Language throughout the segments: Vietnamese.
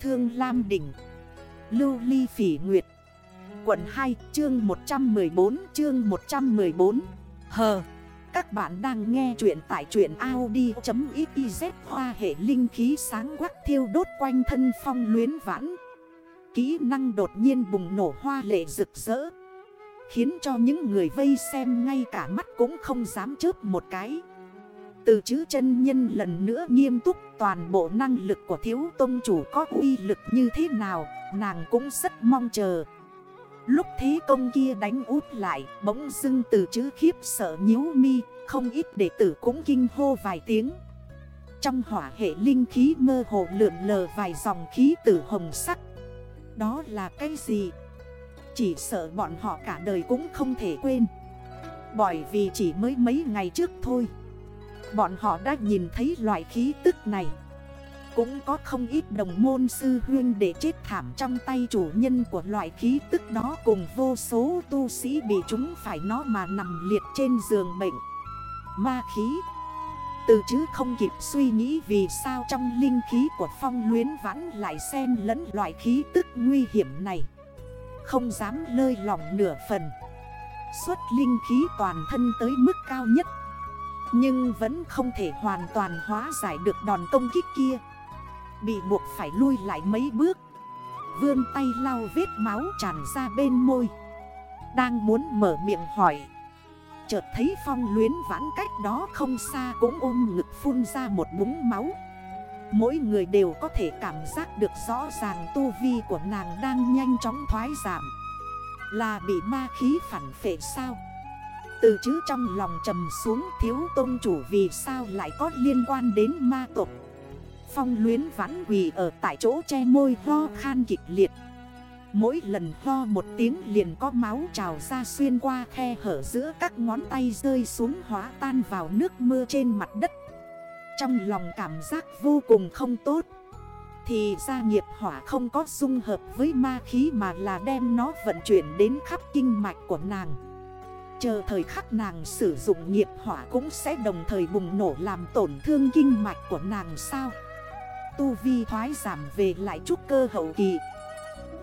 Thương Lam Đỉnh. Lưu Ly Phỉ Nguyệt. Quận 2 chương 114 chương 114 Hờ Các bạn đang nghe chuyện tại truyện Audi.xyz Hoa hệ linh khí sáng quắc thiêu đốt quanh thân phong luyến vãn. Kỹ năng đột nhiên bùng nổ hoa lệ rực rỡ. Khiến cho những người vây xem ngay cả mắt cũng không dám chớp một cái. Từ chữ chân nhân lần nữa nghiêm túc, toàn bộ năng lực của thiếu tôn chủ có uy lực như thế nào, Nàng cũng rất mong chờ. Lúc thế công kia đánh út lại, Bỗng dưng từ chữ khiếp sợ nhíu mi, Không ít đệ tử cũng kinh hô vài tiếng. Trong hỏa hệ linh khí mơ hồ lượn lờ vài dòng khí tử hồng sắc. Đó là cái gì? Chỉ sợ bọn họ cả đời cũng không thể quên. Bởi vì chỉ mới mấy ngày trước thôi. Bọn họ đã nhìn thấy loại khí tức này. Cũng có không ít đồng môn sư huyên để chết thảm trong tay chủ nhân của loại khí tức đó Cùng vô số tu sĩ bị chúng phải nó mà nằm liệt trên giường bệnh. Ma khí. Từ chứ không kịp suy nghĩ vì sao trong linh khí của phong luyến vãn lại xen lẫn loại khí tức nguy hiểm này. Không dám lơi lòng nửa phần. Xuất linh khí toàn thân tới mức cao nhất nhưng vẫn không thể hoàn toàn hóa giải được đòn công kích kia. Bị buộc phải lui lại mấy bước. Vươn tay lau vết máu tràn ra bên môi. Đang muốn mở miệng hỏi. Chợt thấy phong luyến vãn cách đó không xa cũng ôm ngực phun ra một búng máu. Mỗi người đều có thể cảm giác được rõ ràng tu vi của nàng đang nhanh chóng thoái giảm. Là bị ma khí phản phệ sao? Từ chữ trong lòng trầm xuống thiếu tôn chủ vì sao lại có liên quan đến ma tộc? Phong luyến vãn quỳ ở tại chỗ che môi ho khan kịch liệt. Mỗi lần ho một tiếng liền có máu trào ra xuyên qua khe hở giữa các ngón tay rơi xuống hóa tan vào nước mưa trên mặt đất. Trong lòng cảm giác vô cùng không tốt, Thì gia nghiệp hỏa không có dung hợp với ma khí mà là đem nó vận chuyển đến khắp kinh mạch của nàng. Chờ thời khắc nàng sử dụng nghiệp hỏa cũng sẽ đồng thời bùng nổ làm tổn thương kinh mạch của nàng sao? Tu vi thoái giảm về lại chút cơ hậu kỳ.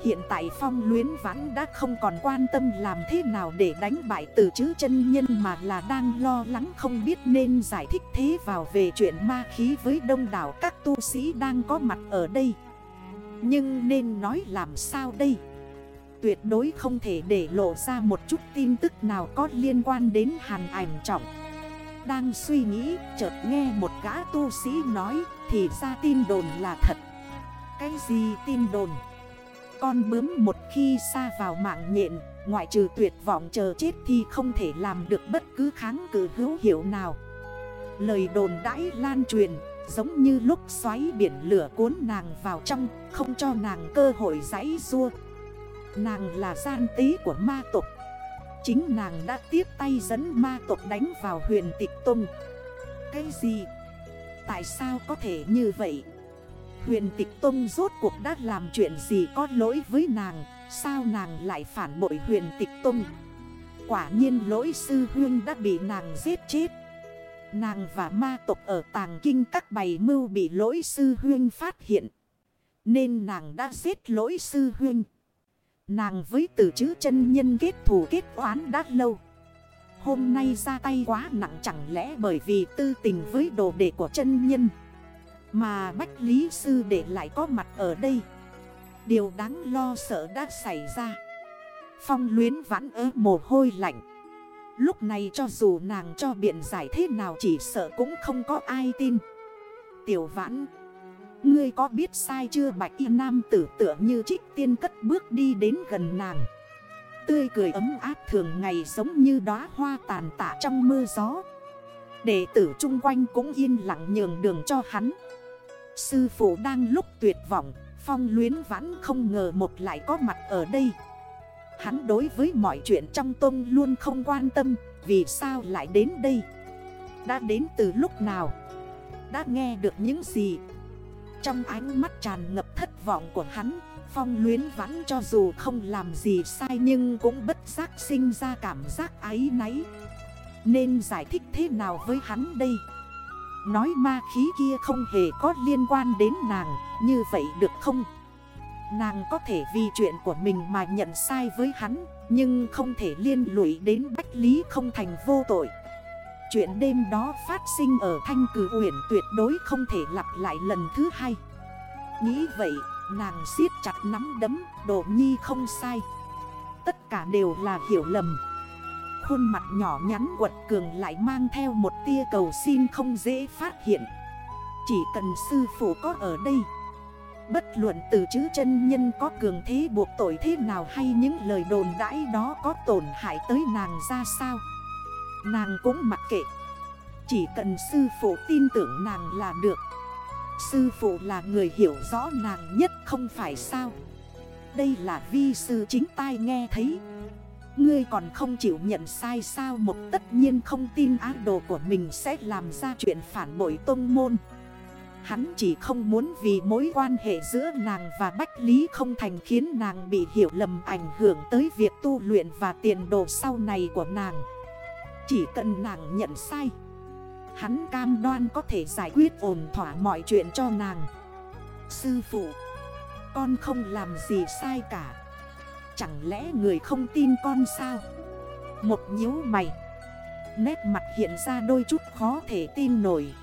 Hiện tại phong luyến vãn đã không còn quan tâm làm thế nào để đánh bại từ chữ chân nhân Mà là đang lo lắng không biết nên giải thích thế vào về chuyện ma khí với đông đảo các tu sĩ đang có mặt ở đây. Nhưng nên nói làm sao đây? Tuyệt đối không thể để lộ ra một chút tin tức nào có liên quan đến hàn ảnh trọng. Đang suy nghĩ, chợt nghe một gã tu sĩ nói, thì ra tin đồn là thật. Cái gì tin đồn? Con bướm một khi xa vào mạng nhện, Ngoại trừ tuyệt vọng chờ chết thì không thể làm được bất cứ kháng cử hữu hiệu nào. Lời đồn đãi lan truyền, Giống như lúc xoáy biển lửa cuốn nàng vào trong, Không cho nàng cơ hội giãy rua Nàng là gian tế của ma tộc. Chính nàng đã tiếp tay dẫn ma tộc đánh vào huyền tịch tung Cái gì? Tại sao có thể như vậy? Huyền tịch tung rốt cuộc đã làm chuyện gì có lỗi với nàng? Sao nàng lại phản bội huyền tịch tung Quả nhiên lỗi sư huyên đã bị nàng giết chết. Nàng và ma tộc ở tàng kinh các bày mưu bị lỗi sư huyên phát hiện. Nên nàng đã giết lỗi sư huyên. Nàng với tử chữ chân nhân kết thù kết oán đã lâu. Hôm nay ra tay quá nặng chẳng lẽ bởi vì tư tình với đồ đệ của chân nhân? Mà Bách Lý Sư đệ lại có mặt ở đây. Điều đáng lo sợ đã xảy ra. Phong luyến vãn ớ mồ hôi lạnh. Lúc này cho dù nàng cho biện giải thế nào chỉ sợ cũng không có ai tin. Tiểu vãn Ngươi có biết sai chưa? Bạch y nam tử tựa như trích tiên cất bước đi đến gần nàng. Tươi cười ấm áp thường ngày giống như đóa hoa tàn tạ trong mưa gió. Đệ tử chung quanh cũng yên lặng nhường đường cho hắn. Sư phụ đang lúc tuyệt vọng, Phong luyến vãn không ngờ một lại có mặt ở đây. Hắn đối với mọi chuyện trong tông luôn không quan tâm, Vì sao lại đến đây? Đã đến từ lúc nào? Đã nghe được những gì? Trong ánh mắt tràn ngập thất vọng của hắn, Phong luyến vãn cho dù không làm gì sai nhưng cũng bất giác sinh ra cảm giác ái náy. Nên giải thích thế nào với hắn đây? Nói ma khí kia không hề có liên quan đến nàng, Như vậy được không? Nàng có thể vì chuyện của mình mà nhận sai với hắn, Nhưng không thể liên lụy đến Bách Lý không thành vô tội. Chuyện đêm đó phát sinh ở thanh cử huyển tuyệt đối không thể lặp lại lần thứ hai. Nghĩ vậy, nàng siết chặt nắm đấm Độ nhi không sai. Tất cả đều là hiểu lầm. Khuôn mặt nhỏ nhắn quật cường lại mang theo một tia cầu xin không dễ phát hiện. Chỉ cần sư phụ có ở đây, Bất luận từ chữ chân nhân có cường thế buộc tội thế nào hay những lời đồn đãi đó có tổn hại tới nàng ra sao. Nàng cũng mặc kệ. Chỉ cần sư phụ tin tưởng nàng là được. Sư phụ là người hiểu rõ nàng nhất không phải sao? Đây là vi sư chính tai nghe thấy. Ngươi còn không chịu nhận sai sao Một tất nhiên không tin ác đồ của mình sẽ làm ra chuyện phản bội tôn môn. Hắn chỉ không muốn vì mối quan hệ giữa nàng và Bách Lý không thành khiến nàng bị hiểu lầm ảnh hưởng tới việc tu luyện và tiền đồ sau này của nàng. Chỉ cần nàng nhận sai, hắn cam đoan có thể giải quyết ổn thỏa mọi chuyện cho nàng. Sư phụ, con không làm gì sai cả. Chẳng lẽ người không tin con sao? Một nhíu mày, nét mặt hiện ra đôi chút khó thể tin nổi.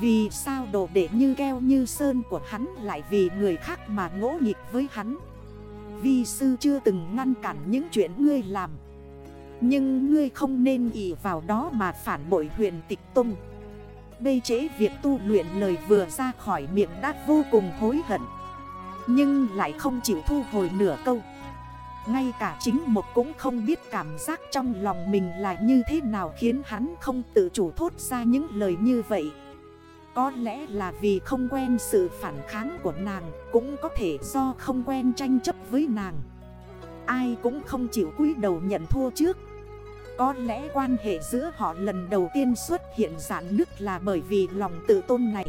Vì sao đồ đệ như keo như sơn của hắn lại vì người khác mà ngỗ nghịch với hắn Vi sư chưa từng ngăn cản những chuyện ngươi làm nhưng ngươi không nên ỷ vào đó mà phản bội huyền tịch tung Bê chế việc tu luyện lời vừa ra khỏi miệng đã vô cùng hối hận. Nhưng lại không chịu thu hồi nửa câu. Ngay cả chính một cũng không biết cảm giác trong lòng mình là như thế nào khiến hắn không tự chủ thốt ra những lời như vậy. Có lẽ là vì không quen sự phản kháng của nàng, Cũng có thể do không quen tranh chấp với nàng. Ai cũng không chịu cúi đầu nhận thua trước. Có lẽ quan hệ giữa họ lần đầu tiên xuất hiện giãn nước là bởi vì lòng tự tôn này.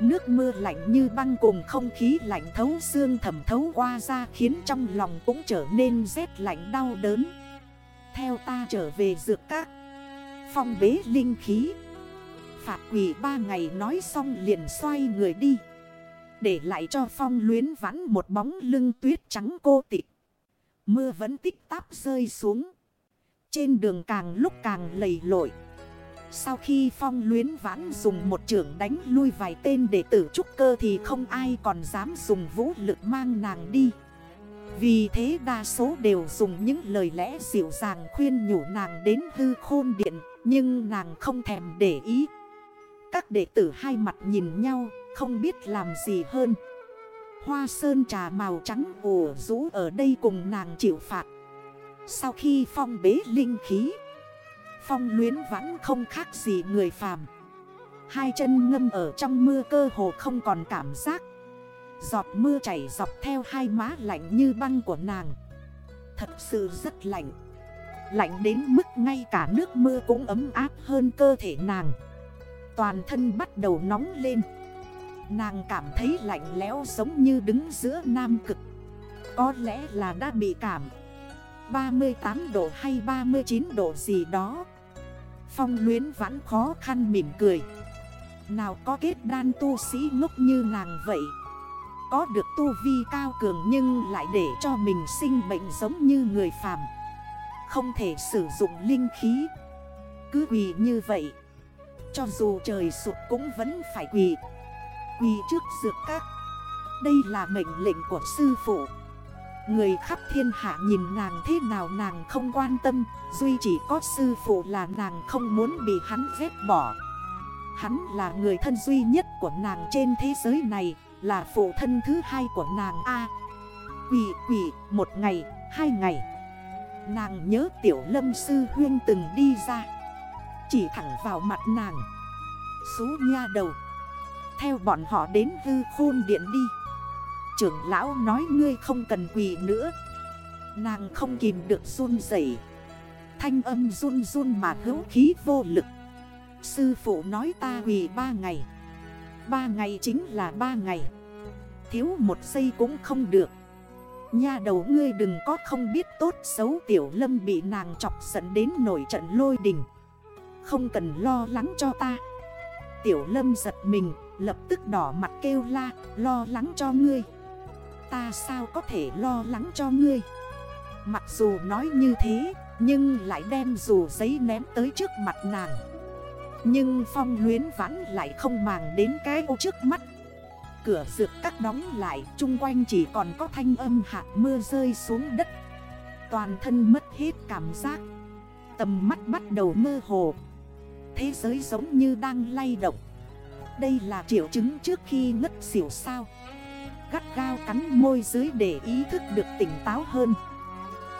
Nước mưa lạnh như băng cùng không khí lạnh thấu xương thẩm thấu qua ra Khiến trong lòng cũng trở nên rét lạnh đau đớn. Theo ta trở về dược các. Phong bế linh khí. Phạt quỷ ba ngày nói xong liền xoay người đi. Để lại cho phong luyến vắn một bóng lưng tuyết trắng cô tịch. Mưa vẫn tích táp rơi xuống. Trên đường càng lúc càng lầy lội. Sau khi phong luyến vãn dùng một trưởng đánh lui vài tên để tử trúc cơ Thì không ai còn dám dùng vũ lực mang nàng đi. Vì thế đa số đều dùng những lời lẽ dịu dàng khuyên nhủ nàng đến hư khôn điện, Nhưng nàng không thèm để ý. Các đệ tử hai mặt nhìn nhau, Không biết làm gì hơn. Hoa sơn trà màu trắng ủ rũ ở đây cùng nàng chịu phạt. Sau khi phong bế linh khí, Phong luyến vẫn không khác gì người phàm. Hai chân ngâm ở trong mưa cơ hồ không còn cảm giác. Giọt mưa chảy dọc theo hai má lạnh như băng của nàng. Thật sự rất lạnh. Lạnh đến mức ngay cả nước mưa cũng ấm áp hơn cơ thể nàng. Toàn thân bắt đầu nóng lên. Nàng cảm thấy lạnh lẽo giống như đứng giữa nam cực. Có lẽ là đã bị cảm. 38 độ hay 39 độ gì đó. Phong luyến vẫn khó khăn mỉm cười. Nào có kết đan tu sĩ ngốc như nàng vậy? Có được tu vi cao cường nhưng lại để cho mình sinh bệnh giống như người phàm. Không thể sử dụng linh khí. Cứ quỳ như vậy. Cho dù trời sụp cũng vẫn phải quỳ. Quỳ trước dược các. Đây là mệnh lệnh của sư phụ. Người khắp thiên hạ nhìn nàng thế nào nàng không quan tâm Duy chỉ có sư phụ là nàng không muốn bị hắn ghét bỏ. Hắn là người thân duy nhất của nàng trên thế giới này Là phụ thân thứ hai của nàng A. Quỷ quỷ một ngày, hai ngày. Nàng nhớ tiểu lâm sư huyên từng đi ra. Chỉ thẳng vào mặt nàng. Xú nha đầu. Theo bọn họ đến hư khôn điện đi. Trưởng lão nói ngươi không cần quỳ nữa. Nàng không kìm được run dậy Thanh âm run run mà hữu khí vô lực. Sư phụ nói ta quỳ ba ngày. Ba ngày chính là ba ngày. Thiếu một giây cũng không được. Nha đầu ngươi đừng có không biết tốt xấu tiểu lâm bị nàng chọc giận đến nổi trận lôi đình. Không cần lo lắng cho ta. Tiểu lâm giật mình, Lập tức đỏ mặt kêu la, Lo lắng cho ngươi ta sao có thể lo lắng cho ngươi? Mặc dù nói như thế, Nhưng lại đem dù giấy ném tới trước mặt nàng. Nhưng phong luyến vãn lại không màng đến cái ô trước mắt. Cửa dược cắt đóng lại Trung quanh chỉ còn có thanh âm hạt mưa rơi xuống đất. Toàn thân mất hết cảm giác. Tầm mắt bắt đầu mơ hồ. Thế giới giống như đang lay động. Đây là triệu chứng trước khi ngất xỉu sao? Gắt gao cắn môi dưới để ý thức được tỉnh táo hơn.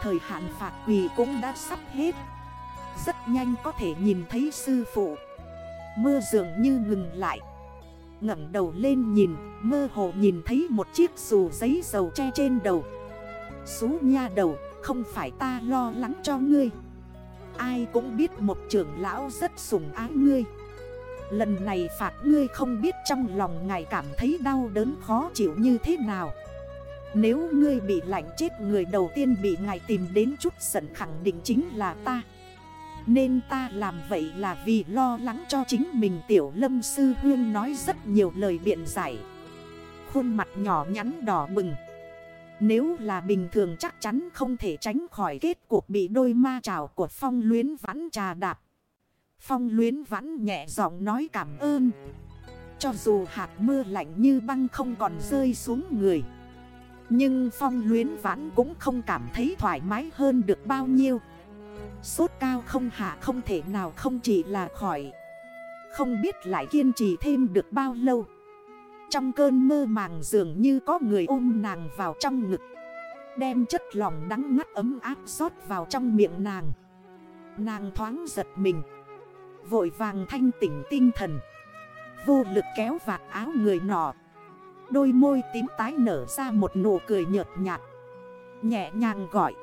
Thời hạn phạt quỳ cũng đã sắp hết. Rất nhanh có thể nhìn thấy sư phụ. Mưa dường như ngừng lại. ngẩng đầu lên nhìn, Mơ hồ nhìn thấy một chiếc dù giấy dầu che trên đầu. Xú nha đầu, Không phải ta lo lắng cho ngươi. Ai cũng biết một trưởng lão rất sủng ái ngươi. Lần này phạt ngươi không biết trong lòng ngài cảm thấy đau đớn khó chịu như thế nào. Nếu ngươi bị lạnh chết, người đầu tiên bị ngài tìm đến chút giận khẳng định chính là ta. Nên ta làm vậy là vì lo lắng cho chính mình, tiểu lâm sư huyên nói rất nhiều lời biện giải. Khuôn mặt nhỏ nhắn đỏ bừng. Nếu là bình thường chắc chắn không thể tránh khỏi kết cuộc bị đôi ma trào của phong luyến vãn trà đạp. Phong luyến vãn nhẹ giọng nói cảm ơn. Cho dù hạt mưa lạnh như băng không còn rơi xuống người. Nhưng phong luyến vãn cũng không cảm thấy thoải mái hơn được bao nhiêu. Sốt cao không hạ không thể nào không chỉ là khỏi. Không biết lại kiên trì thêm được bao lâu. Trong cơn mơ màng dường như có người ôm nàng vào trong ngực, Đem chất lòng đắng ngắt ấm áp xót vào trong miệng nàng Nàng thoáng giật mình Vội vàng thanh tỉnh tinh thần. Vô lực kéo vạt áo người nọ. Đôi môi tím tái nở ra một nụ cười nhợt nhạt. Nhẹ nhàng gọi.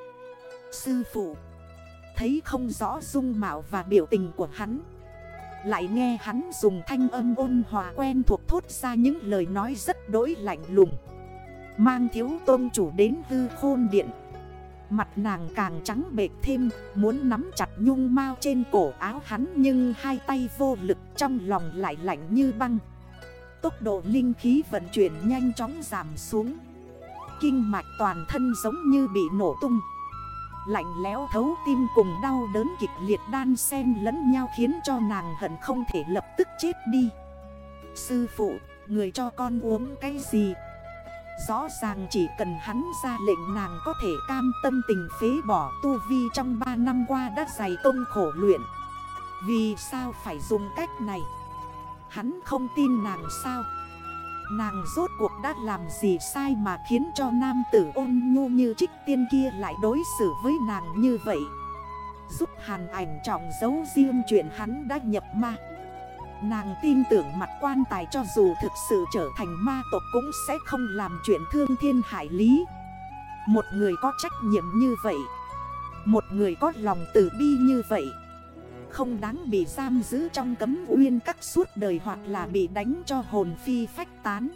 Sư phụ. Thấy không rõ dung mạo và biểu tình của hắn. Lại nghe hắn dùng thanh âm ôn hòa quen thuộc thốt ra những lời nói rất đối lạnh lùng. Mang thiếu tôn chủ đến hư khôn điện. Mặt nàng càng trắng bệt thêm Muốn nắm chặt nhung mau trên cổ áo hắn Nhưng hai tay vô lực trong lòng lại lạnh như băng. Tốc độ linh khí vận chuyển nhanh chóng giảm xuống. Kinh mạch toàn thân giống như bị nổ tung. Lạnh lẽo thấu tim cùng đau đớn kịch liệt đan xen lẫn nhau khiến cho nàng hận không thể lập tức chết đi. Sư phụ, người cho con uống cái gì? Rõ ràng chỉ cần hắn ra lệnh nàng có thể cam tâm tình phế bỏ tu vi trong 3 năm qua đã dày công khổ luyện Vì sao phải dùng cách này? Hắn không tin nàng sao? Nàng rốt cuộc đã làm gì sai mà khiến cho nam tử ôn nhu như trích tiên kia lại đối xử với nàng như vậy Giúp hàn ảnh trọng giấu riêng chuyện hắn đã nhập ma Nàng tin tưởng mặt quan tài cho dù thực sự trở thành ma tộc cũng sẽ không làm chuyện thương thiên hải lý. Một người có trách nhiệm như vậy, Một người có lòng tử bi như vậy, không đáng bị giam giữ trong cấm uyên các suốt đời hoặc là bị đánh cho hồn phi phách tán.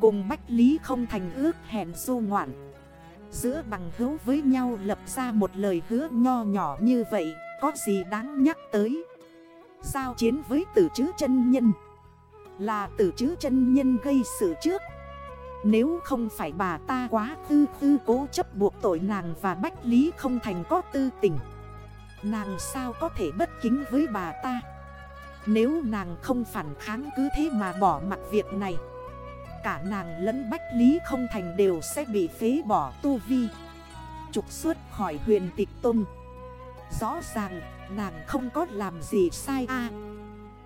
Cùng Bách Lý không thành ước hẹn du ngoạn. Giữa bằng hữu với nhau lập ra một lời hứa nho nhỏ như vậy, Có gì đáng nhắc tới? Giao chiến với tử chứ chân nhân? Là tử chứ chân nhân gây sự trước. Nếu không phải bà ta quá tư tư cố chấp buộc tội nàng và Bách Lý không thành có tư tình. Nàng sao có thể bất kính với bà ta? Nếu nàng không phản kháng cứ thế mà bỏ mặt việc này, Cả nàng lẫn Bách Lý không thành đều sẽ bị phế bỏ tu vi. Trục xuất khỏi huyền tịch tôn. Rõ ràng, nàng không có làm gì sai a.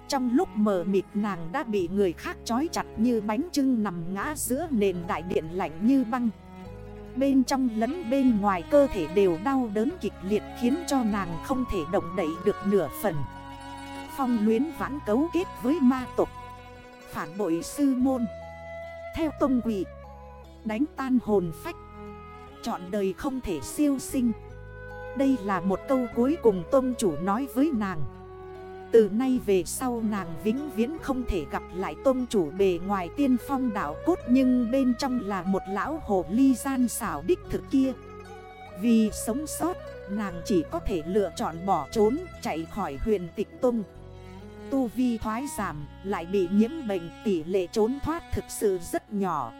Trong lúc mờ mịt nàng đã bị người khác trói chặt như bánh trưng nằm ngã giữa nền đại điện lạnh như băng. Bên trong lẫn bên ngoài cơ thể đều đau đớn kịch liệt khiến cho nàng không thể động đẩy được nửa phần. Phong luyến vãn cấu kết với ma tục Phản bội sư môn. Theo tông quỷ. Đánh tan hồn phách. Chọn đời không thể siêu sinh. Đây là một câu cuối cùng tôn chủ nói với nàng. Từ nay về sau nàng vĩnh viễn không thể gặp lại tôn chủ bề ngoài tiên phong đảo cốt Nhưng bên trong là một lão hồ ly gian xảo đích thực kia. Vì sống sót, nàng chỉ có thể lựa chọn bỏ trốn, chạy khỏi huyền tịch tung Tu vi thoái giảm, lại bị nhiễm bệnh, tỷ lệ trốn thoát thực sự rất nhỏ.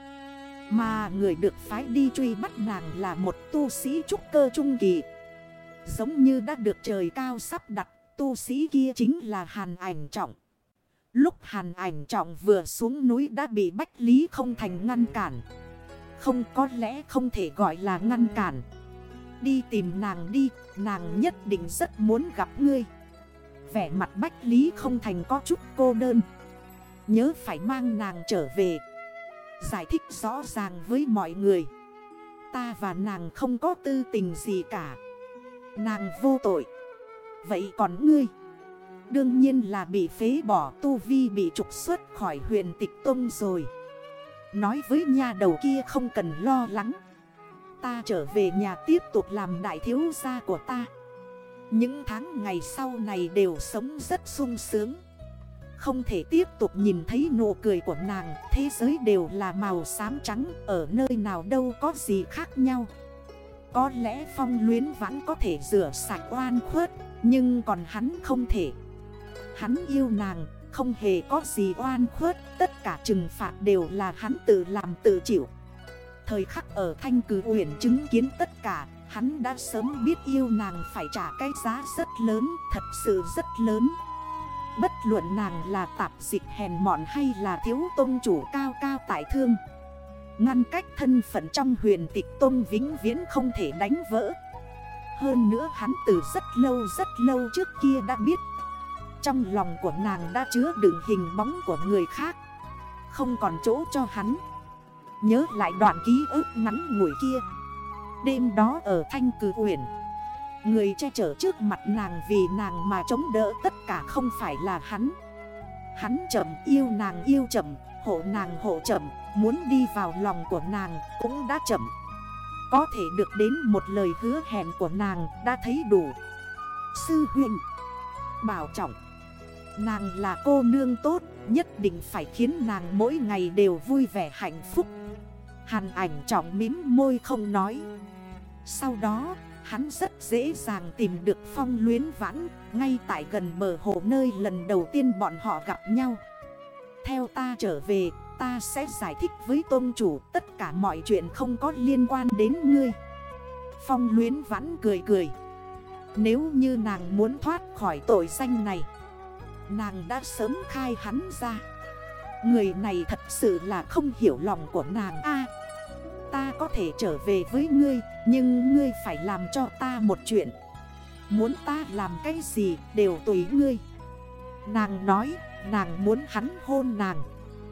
Mà người được phái đi truy bắt nàng là một tu sĩ trúc cơ trung kỳ Giống như đã được trời cao sắp đặt, Tu sĩ kia chính là hàn ảnh trọng. Lúc hàn ảnh trọng vừa xuống núi đã bị Bách Lý không thành ngăn cản. Không có lẽ không thể gọi là ngăn cản. Đi tìm nàng đi, Nàng nhất định rất muốn gặp ngươi. Vẻ mặt Bách Lý không thành có chút cô đơn. Nhớ phải mang nàng trở về. Giải thích rõ ràng với mọi người. Ta và nàng không có tư tình gì cả. Nàng vô tội. Vậy còn ngươi? Đương nhiên là bị phế bỏ, tu vi bị trục xuất khỏi huyền tịch tông rồi. Nói với nhà đầu kia không cần lo lắng. Ta trở về nhà tiếp tục làm đại thiếu gia của ta. Những tháng ngày sau này đều sống rất sung sướng. Không thể tiếp tục nhìn thấy nụ cười của nàng, Thế giới đều là màu xám trắng, Ở nơi nào đâu có gì khác nhau. Có lẽ phong luyến vẫn có thể rửa sạch oan khuất, Nhưng còn hắn không thể. Hắn yêu nàng, không hề có gì oan khuất, Tất cả trừng phạt đều là hắn tự làm tự chịu. Thời khắc ở thanh cử uyển chứng kiến tất cả, Hắn đã sớm biết yêu nàng phải trả cái giá rất lớn, Thật sự rất lớn. Bất luận nàng là tạp dịch hèn mọn hay là thiếu tôn chủ cao cao tại thương Ngăn cách thân phận trong huyền tịch tôn vĩnh viễn không thể đánh vỡ. Hơn nữa hắn từ rất lâu rất lâu trước kia đã biết Trong lòng của nàng đã chứa đựng hình bóng của người khác Không còn chỗ cho hắn. Nhớ lại đoạn ký ức ngắn ngủi kia Đêm đó ở Thanh Cử huyền, Người che chở trước mặt nàng vì nàng mà chống đỡ tất cả không phải là hắn. Hắn chậm yêu nàng yêu chậm Hộ nàng hộ chậm. Muốn đi vào lòng của nàng cũng đã chậm. Có thể được đến một lời hứa hẹn của nàng đã thấy đủ. Sư huyện Bảo trọng. Nàng là cô nương tốt, Nhất định phải khiến nàng mỗi ngày đều vui vẻ hạnh phúc. Hàn ảnh trọng mím môi không nói. Sau đó, hắn rất dễ dàng tìm được phong luyến vãn, Ngay tại gần bờ hồ nơi lần đầu tiên bọn họ gặp nhau. Theo ta trở về ta sẽ giải thích với tôn chủ, Tất cả mọi chuyện không có liên quan đến ngươi. Phong luyến vãn cười cười. Nếu như nàng muốn thoát khỏi tội danh này, Nàng đã sớm khai hắn ra. Người này thật sự là không hiểu lòng của nàng a. Ta có thể trở về với ngươi, Nhưng ngươi phải làm cho ta một chuyện. Muốn ta làm cái gì đều tùy ngươi. Nàng nói, nàng muốn hắn hôn nàng.